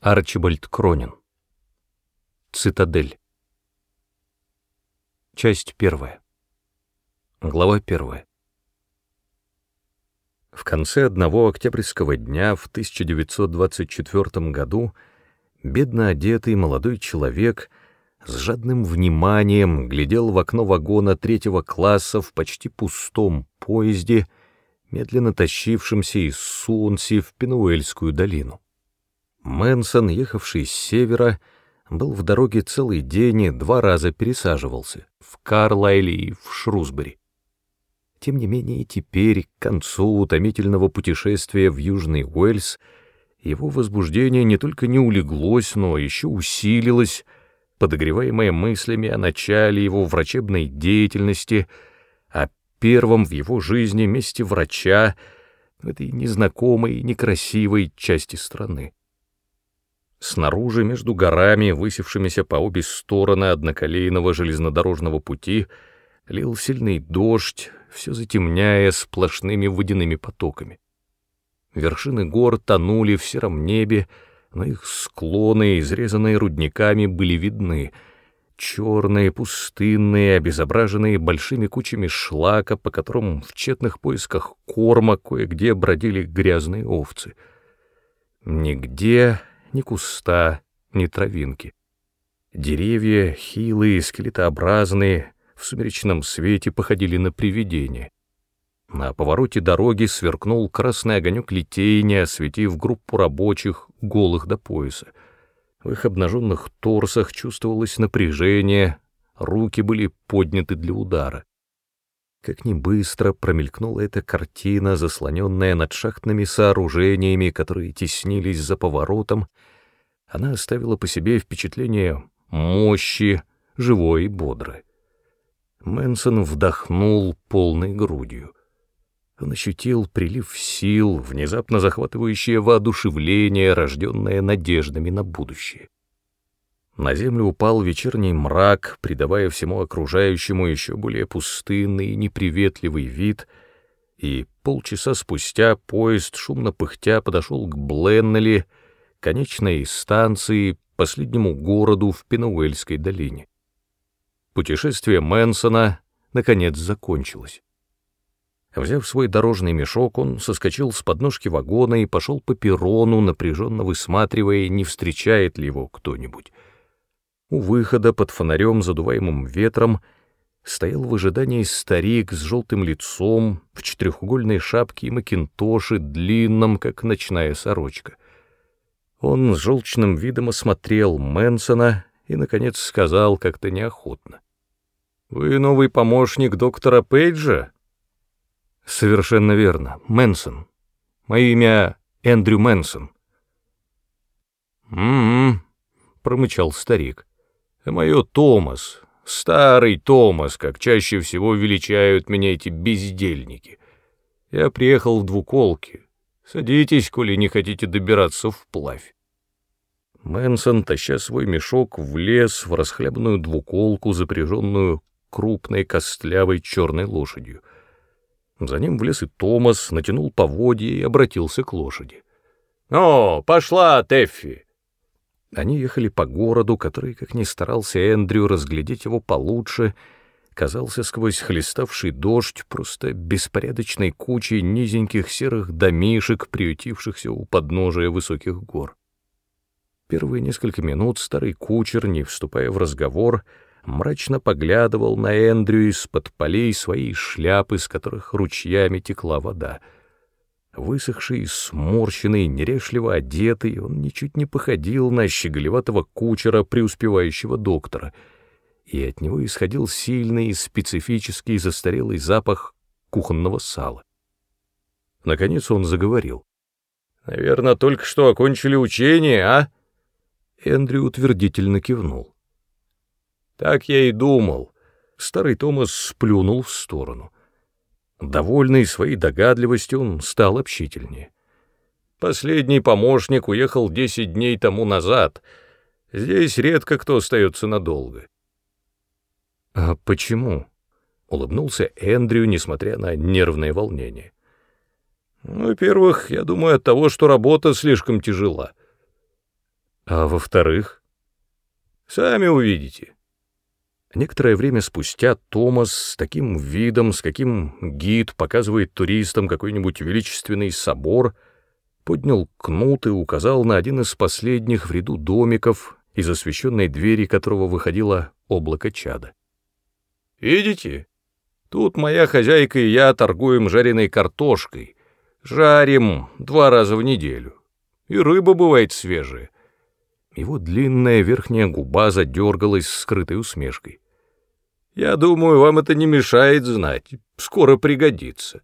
Арчибальд Кронин. Цитадель. Часть первая. Глава первая. В конце одного октябрьского дня в 1924 году бедно одетый молодой человек с жадным вниманием глядел в окно вагона третьего класса в почти пустом поезде, медленно тащившемся из Сунси в Пенуэльскую долину. Мэнсон, ехавший с севера, был в дороге целый день и два раза пересаживался — в Карлайле и в Шрусбери. Тем не менее, теперь, к концу утомительного путешествия в Южный Уэльс, его возбуждение не только не улеглось, но еще усилилось, подогреваемое мыслями о начале его врачебной деятельности, о первом в его жизни месте врача в этой незнакомой некрасивой части страны. Снаружи, между горами, высевшимися по обе стороны одноколейного железнодорожного пути, лил сильный дождь, все затемняя сплошными водяными потоками. Вершины гор тонули в сером небе, но их склоны, изрезанные рудниками, были видны. Черные, пустынные, обезображенные большими кучами шлака, по которым в тщетных поисках корма кое-где бродили грязные овцы. Нигде ни куста, ни травинки. Деревья, хилые, скелетообразные, в сумеречном свете походили на привидения. На повороте дороги сверкнул красный огонек литейни, осветив группу рабочих, голых до пояса. В их обнаженных торсах чувствовалось напряжение, руки были подняты для удара. Как ни быстро промелькнула эта картина, заслоненная над шахтными сооружениями, которые теснились за поворотом, она оставила по себе впечатление мощи, живой и бодрой. Мэнсон вдохнул полной грудью. Он ощутил прилив сил, внезапно захватывающее воодушевление, рожденное надеждами на будущее. На землю упал вечерний мрак, придавая всему окружающему еще более пустынный и неприветливый вид, и полчаса спустя поезд, шумно пыхтя, подошел к Бленнелли, конечной станции, последнему городу в Пенуэльской долине. Путешествие Мэнсона, наконец, закончилось. Взяв свой дорожный мешок, он соскочил с подножки вагона и пошел по перрону, напряженно высматривая, не встречает ли его кто-нибудь. У выхода под фонарем, задуваемым ветром, стоял в ожидании старик с желтым лицом, в четырехугольной шапке и макинтоше, длинном, как ночная сорочка. Он с желчным видом осмотрел Мэнсона и, наконец, сказал как-то неохотно. «Вы новый помощник доктора Пейджа?» «Совершенно верно, Мэнсон. Мое имя Эндрю Мэнсон». «М-м-м», промычал старик мое Томас, старый Томас, как чаще всего величают меня эти бездельники. Я приехал в двуколке. Садитесь, коли не хотите добираться вплавь. Мэнсон, таща свой мешок, влез в расхлябанную двуколку, запряженную крупной костлявой черной лошадью. За ним влез и Томас, натянул поводья и обратился к лошади. «О, пошла, Теффи! Они ехали по городу, который, как ни старался Эндрю разглядеть его получше, казался сквозь хлеставший дождь просто беспорядочной кучей низеньких серых домишек, приютившихся у подножия высоких гор. Первые несколько минут старый кучер, не вступая в разговор, мрачно поглядывал на Эндрю из-под полей своей шляпы, с которых ручьями текла вода — Высохший, сморщенный, нерешливо одетый, он ничуть не походил на щеголеватого кучера преуспевающего доктора, и от него исходил сильный, специфический застарелый запах кухонного сала. Наконец он заговорил. «Наверное, только что окончили учение, а?» Эндрю утвердительно кивнул. «Так я и думал». Старый Томас сплюнул в сторону. Довольный своей догадливостью, он стал общительнее. Последний помощник уехал десять дней тому назад. Здесь редко кто остается надолго. «А почему?» — улыбнулся Эндрю, несмотря на нервное волнение. «Ну, во-первых, я думаю, от того, что работа слишком тяжела. А во-вторых? Сами увидите. Некоторое время спустя Томас с таким видом, с каким гид показывает туристам какой-нибудь величественный собор, поднял кнут и указал на один из последних в ряду домиков, из освещенной двери которого выходило облако чада. «Видите? Тут моя хозяйка и я торгуем жареной картошкой. Жарим два раза в неделю. И рыба бывает свежая». Его длинная верхняя губа задергалась скрытой усмешкой. «Я думаю, вам это не мешает знать. Скоро пригодится».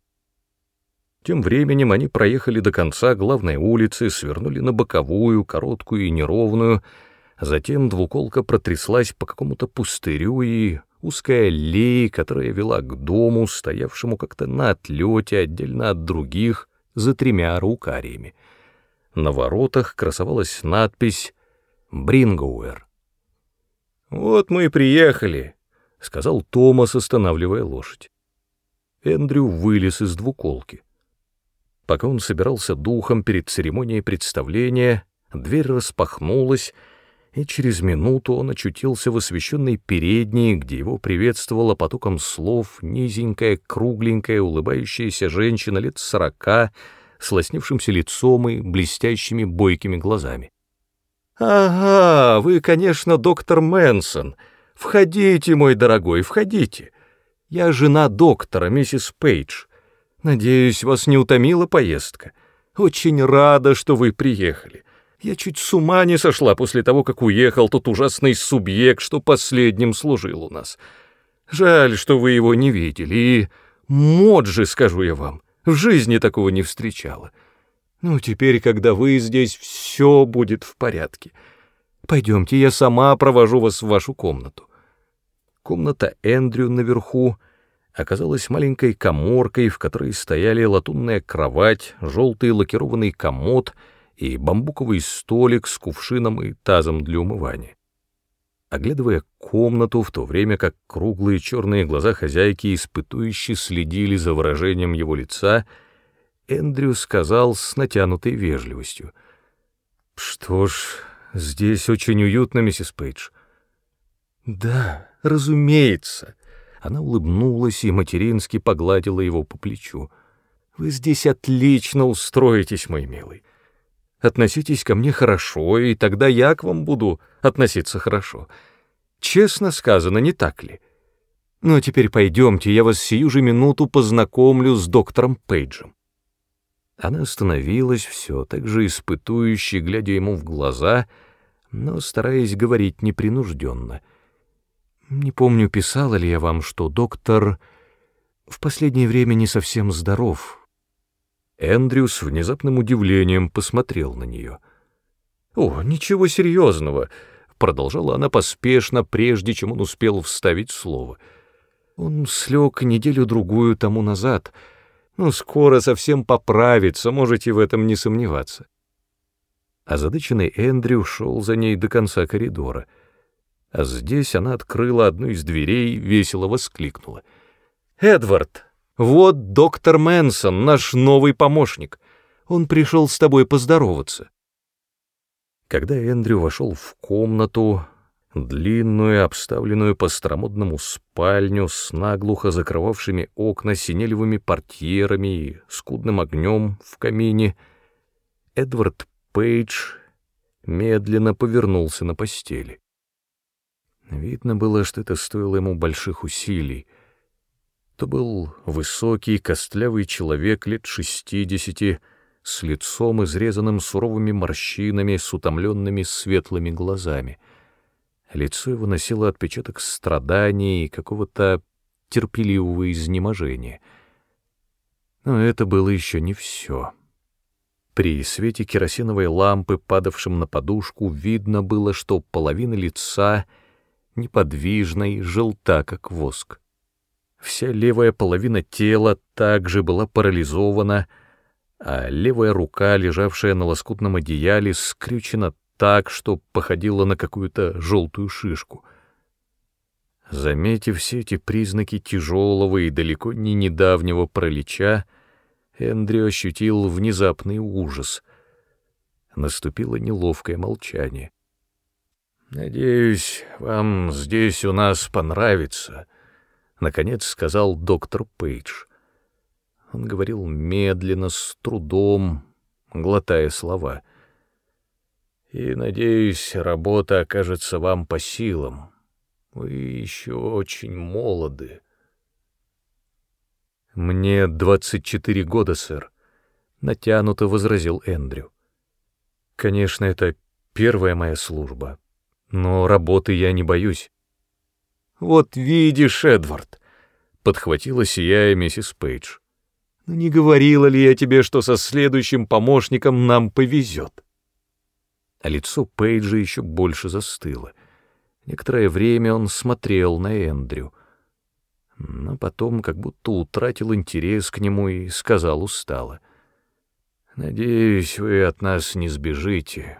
Тем временем они проехали до конца главной улицы, свернули на боковую, короткую и неровную, затем двуколка протряслась по какому-то пустырю и узкая аллея, которая вела к дому, стоявшему как-то на отлете отдельно от других, за тремя рукариями. На воротах красовалась надпись «Брингоуэр». «Вот мы и приехали», — сказал Томас, останавливая лошадь. Эндрю вылез из двуколки. Пока он собирался духом перед церемонией представления, дверь распахнулась, и через минуту он очутился в освещенной передней, где его приветствовала потоком слов низенькая, кругленькая, улыбающаяся женщина лет сорока, с лоснившимся лицом и блестящими бойкими глазами. «Ага, вы, конечно, доктор Мэнсон. Входите, мой дорогой, входите. Я жена доктора, миссис Пейдж. Надеюсь, вас не утомила поездка. Очень рада, что вы приехали. Я чуть с ума не сошла после того, как уехал тот ужасный субъект, что последним служил у нас. Жаль, что вы его не видели, и Моджи, скажу я вам, в жизни такого не встречала. Ну, теперь, когда вы здесь, все будет в порядке. Пойдемте, я сама провожу вас в вашу комнату. Комната Эндрю наверху — оказалась маленькой коморкой, в которой стояли латунная кровать, желтый лакированный комод и бамбуковый столик с кувшином и тазом для умывания. Оглядывая комнату, в то время как круглые черные глаза хозяйки испытующе следили за выражением его лица, Эндрю сказал с натянутой вежливостью. «Что ж, здесь очень уютно, миссис Пейдж». «Да, разумеется», она улыбнулась и матерински погладила его по плечу. «Вы здесь отлично устроитесь, мой милый. Относитесь ко мне хорошо, и тогда я к вам буду относиться хорошо. Честно сказано, не так ли? Ну, а теперь пойдемте, я вас сию же минуту познакомлю с доктором Пейджем». Она остановилась все, так же испытующе, глядя ему в глаза, но стараясь говорить непринужденно — не помню, писала ли я вам, что доктор в последнее время не совсем здоров. Эндрю с внезапным удивлением посмотрел на нее. «О, ничего серьезного», — продолжала она поспешно, прежде чем он успел вставить слово. «Он слег неделю-другую тому назад. Ну, скоро совсем поправится, можете в этом не сомневаться». Озадаченный Эндрю шел за ней до конца коридора — а здесь она открыла одну из дверей, весело воскликнула. «Эдвард, вот доктор Мэнсон, наш новый помощник. Он пришел с тобой поздороваться». Когда Эндрю вошел в комнату, длинную, обставленную по старомодному спальню с наглухо закрывавшими окна синелевыми портьерами и скудным огнем в камине, Эдвард Пейдж медленно повернулся на постели. Видно было, что это стоило ему больших усилий. То был высокий, костлявый человек лет шестидесяти, с лицом, изрезанным суровыми морщинами, с утомленными светлыми глазами. Лицо его носило отпечаток страданий и какого-то терпеливого изнеможения. Но это было еще не все. При свете керосиновой лампы, падавшем на подушку, видно было, что половина лица — неподвижной, желта, как воск. Вся левая половина тела также была парализована, а левая рука, лежавшая на лоскутном одеяле, скрючена так, что походила на какую-то желтую шишку. Заметив все эти признаки тяжелого и далеко не недавнего паралича, Эндрю ощутил внезапный ужас. Наступило неловкое молчание. «Надеюсь, вам здесь у нас понравится», — наконец сказал доктор Пейдж. Он говорил медленно, с трудом, глотая слова. «И, надеюсь, работа окажется вам по силам. Вы еще очень молоды». «Мне двадцать четыре года, сэр», — натянуто возразил Эндрю. «Конечно, это первая моя служба, но работы я не боюсь». «Вот видишь, Эдвард», — подхватила сияя миссис Пейдж. «Ну не говорила ли я тебе, что со следующим помощником нам повезет?» А лицо Пейджа еще больше застыло. Некоторое время он смотрел на Эндрю — но потом как будто утратил интерес к нему и сказал устало. «Надеюсь, вы от нас не сбежите».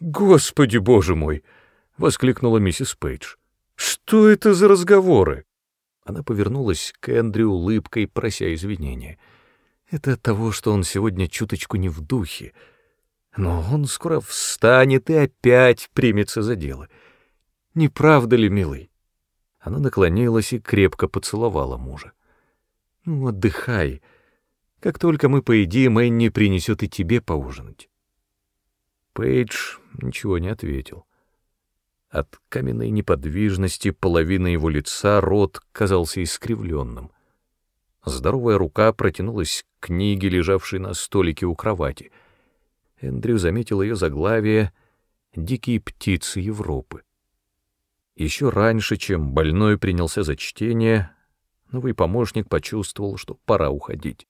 «Господи, боже мой!» — воскликнула миссис Пейдж. «Что это за разговоры?» Она повернулась к Эндрю улыбкой, прося извинения. «Это от того, что он сегодня чуточку не в духе. Но он скоро встанет и опять примется за дело. Не правда ли, милый?» Она наклонилась и крепко поцеловала мужа. «Ну, отдыхай. Как только мы поедим, Энни принесет и тебе поужинать». Пейдж ничего не ответил. От каменной неподвижности половина его лица рот казался искривленным. Здоровая рука протянулась к книге, лежавшей на столике у кровати. Эндрю заметил ее заглавие «Дикие птицы Европы». Еще раньше, чем больной принялся за чтение, новый помощник почувствовал, что пора уходить.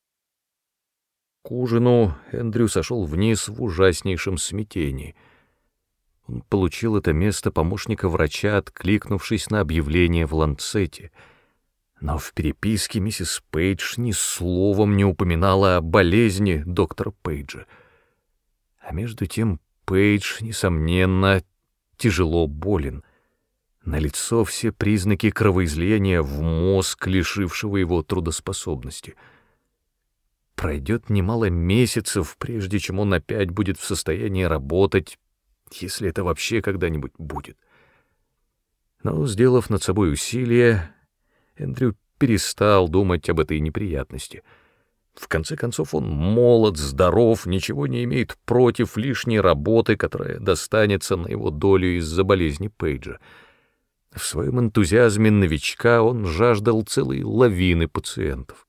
К ужину Эндрю сошел вниз в ужаснейшем смятении. Он получил это место помощника врача, откликнувшись на объявление в Ланцете. Но в переписке миссис Пейдж ни словом не упоминала о болезни доктора Пейджа. А между тем Пейдж, несомненно, тяжело болен — на лицо все признаки кровоизлияния в мозг, лишившего его трудоспособности. Пройдет немало месяцев, прежде чем он опять будет в состоянии работать, если это вообще когда-нибудь будет. Но, сделав над собой усилие, Эндрю перестал думать об этой неприятности. В конце концов, он молод, здоров, ничего не имеет против лишней работы, которая достанется на его долю из-за болезни Пейджа — в своем энтузиазме новичка он жаждал целой лавины пациентов.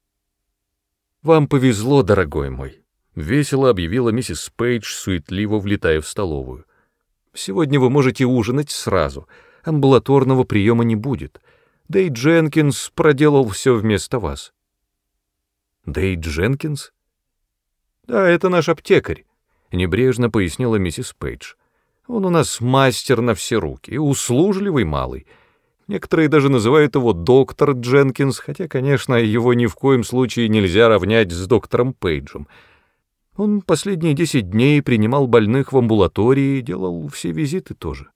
«Вам повезло, дорогой мой», — весело объявила миссис Пейдж, суетливо влетая в столовую. «Сегодня вы можете ужинать сразу, амбулаторного приема не будет. Дэй Дженкинс проделал все вместо вас». «Дэй Дженкинс?» «Да, это наш аптекарь», — небрежно пояснила миссис Пейдж. Он у нас мастер на все руки, услужливый малый. Некоторые даже называют его доктор Дженкинс, хотя, конечно, его ни в коем случае нельзя равнять с доктором Пейджем. Он последние десять дней принимал больных в амбулатории и делал все визиты тоже.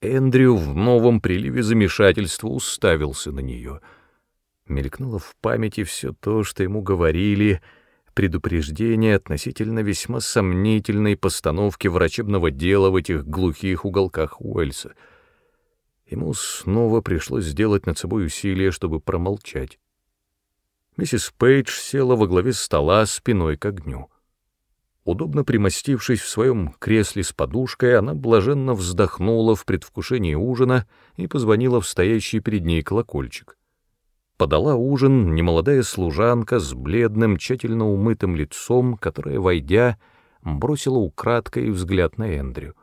Эндрю в новом приливе замешательства уставился на нее. Мелькнуло в памяти все то, что ему говорили — предупреждение относительно весьма сомнительной постановки врачебного дела в этих глухих уголках Уэльса. Ему снова пришлось сделать над собой усилие, чтобы промолчать. Миссис Пейдж села во главе стола спиной к огню. Удобно примостившись в своем кресле с подушкой, она блаженно вздохнула в предвкушении ужина и позвонила в стоящий перед ней колокольчик подала ужин немолодая служанка с бледным, тщательно умытым лицом, которая, войдя, бросила украдкой взгляд на Эндрю.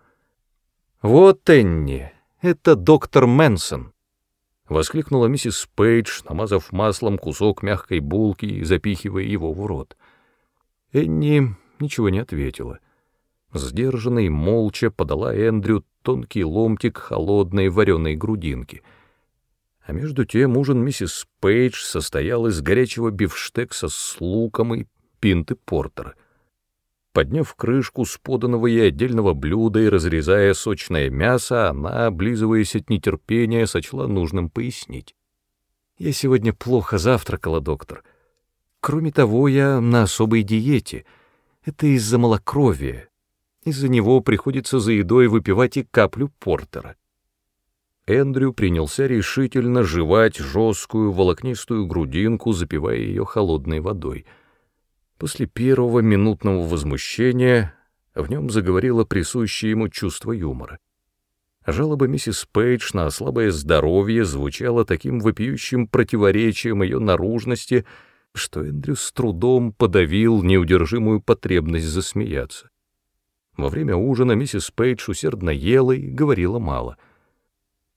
«Вот, Энни, это доктор Мэнсон!» — воскликнула миссис Пейдж, намазав маслом кусок мягкой булки и запихивая его в рот. Энни ничего не ответила. Сдержанно и молча подала Эндрю тонкий ломтик холодной вареной грудинки — а между тем ужин миссис Пейдж состоял из горячего бифштекса с луком и пинты портера. Подняв крышку с поданного ей отдельного блюда и разрезая сочное мясо, она, облизываясь от нетерпения, сочла нужным пояснить. «Я сегодня плохо завтракала, доктор. Кроме того, я на особой диете. Это из-за малокровия. Из-за него приходится за едой выпивать и каплю портера. Эндрю принялся решительно жевать жесткую волокнистую грудинку, запивая ее холодной водой. После первого минутного возмущения в нем заговорило присущее ему чувство юмора. Жалоба миссис Пейдж на слабое здоровье звучала таким вопиющим противоречием ее наружности, что Эндрю с трудом подавил неудержимую потребность засмеяться. Во время ужина миссис Пейдж усердно ела и говорила мало —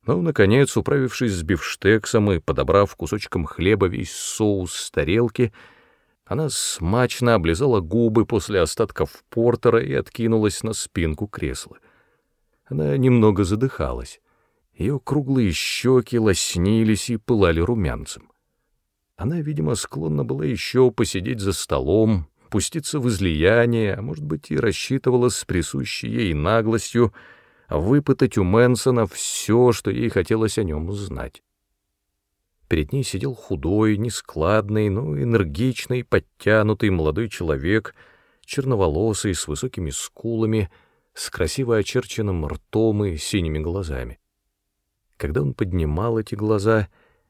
но, наконец, управившись с бифштексом и подобрав кусочком хлеба весь соус с тарелки, она смачно облизала губы после остатков портера и откинулась на спинку кресла. Она немного задыхалась. Ее круглые щеки лоснились и пылали румянцем. Она, видимо, склонна была еще посидеть за столом, пуститься в излияние, а, может быть, и рассчитывала с присущей ей наглостью — выпытать у Мэнсона все, что ей хотелось о нем узнать. Перед ней сидел худой, нескладный, но энергичный, подтянутый молодой человек, черноволосый, с высокими скулами, с красиво очерченным ртом и синими глазами. Когда он поднимал эти глаза,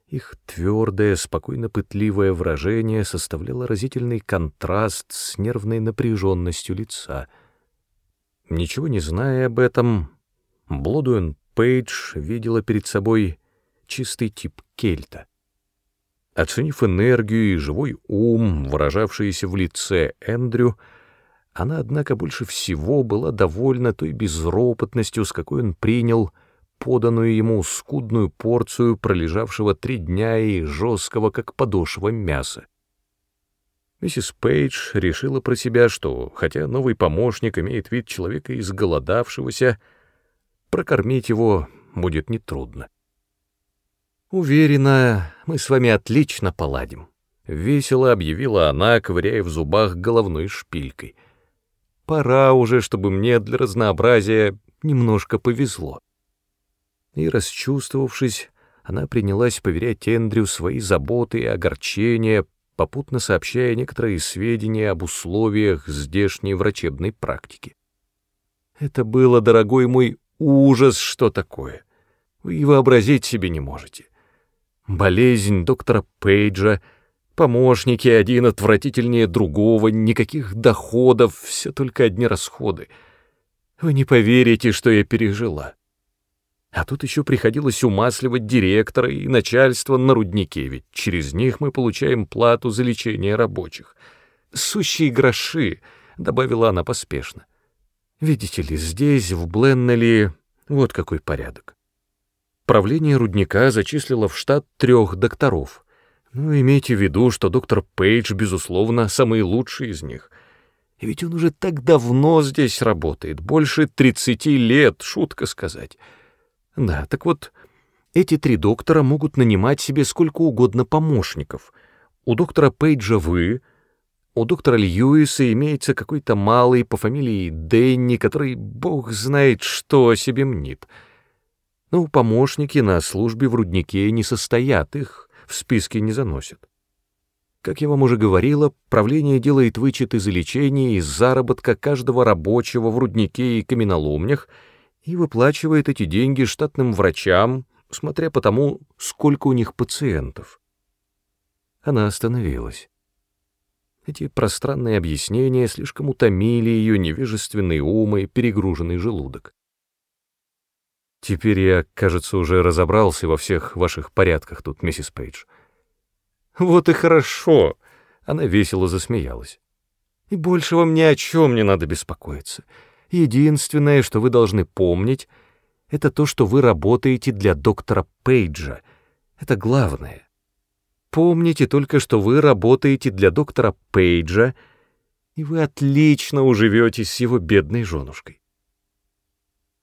их твердое, спокойно пытливое выражение составляло разительный контраст с нервной напряженностью лица. Ничего не зная об этом, Блодуэн Пейдж видела перед собой чистый тип кельта. Оценив энергию и живой ум, выражавшиеся в лице Эндрю, она, однако, больше всего была довольна той безропотностью, с какой он принял поданную ему скудную порцию пролежавшего три дня и жесткого, как подошва, мяса. Миссис Пейдж решила про себя, что, хотя новый помощник имеет вид человека изголодавшегося, прокормить его будет нетрудно. «Уверена, мы с вами отлично поладим», — весело объявила она, ковыряя в зубах головной шпилькой. «Пора уже, чтобы мне для разнообразия немножко повезло». И, расчувствовавшись, она принялась поверять Эндрю свои заботы и огорчения, попутно сообщая некоторые сведения об условиях здешней врачебной практики. Это было, дорогой мой, Ужас, что такое. Вы и вообразить себе не можете. Болезнь доктора Пейджа, помощники один отвратительнее другого, никаких доходов, все только одни расходы. Вы не поверите, что я пережила. А тут еще приходилось умасливать директора и начальство на руднике, ведь через них мы получаем плату за лечение рабочих. Сущие гроши, — добавила она поспешно. — Видите ли, здесь, в Бленнелли, вот какой порядок. Правление рудника зачислило в штат трех докторов. Ну, имейте в виду, что доктор Пейдж, безусловно, самый лучший из них. И ведь он уже так давно здесь работает, больше 30 лет, шутка сказать. Да, так вот, эти три доктора могут нанимать себе сколько угодно помощников. У доктора Пейджа вы — у доктора Льюиса имеется какой-то малый по фамилии Дэнни, который бог знает, что о себе мнит. Ну, помощники на службе в руднике не состоят, их в списке не заносят. Как я вам уже говорила, правление делает вычеты за лечение из заработка каждого рабочего в руднике и каменоломнях и выплачивает эти деньги штатным врачам, смотря по тому, сколько у них пациентов. Она остановилась. Эти пространные объяснения слишком утомили ее невежественный ум и перегруженный желудок. Теперь я, кажется, уже разобрался во всех ваших порядках тут, миссис Пейдж. Вот и хорошо, она весело засмеялась. И больше вам ни о чем не надо беспокоиться. Единственное, что вы должны помнить, это то, что вы работаете для доктора Пейджа. Это главное. Помните только, что вы работаете для доктора Пейджа, и вы отлично уживетесь с его бедной женушкой.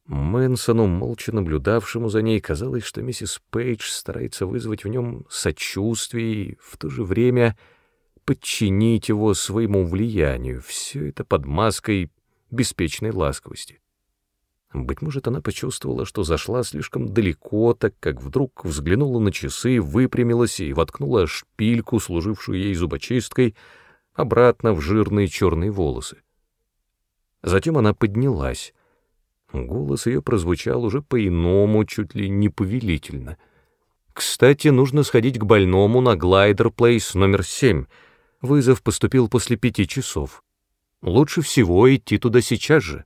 Мэнсону, молча наблюдавшему за ней, казалось, что миссис Пейдж старается вызвать в нем сочувствие и в то же время подчинить его своему влиянию, все это под маской беспечной ласковости. Быть может, она почувствовала, что зашла слишком далеко, так как вдруг взглянула на часы, выпрямилась и воткнула шпильку, служившую ей зубочисткой, обратно в жирные черные волосы. Затем она поднялась. Голос ее прозвучал уже по-иному, чуть ли не повелительно. «Кстати, нужно сходить к больному на Глайдер Плейс номер семь. Вызов поступил после пяти часов. Лучше всего идти туда сейчас же».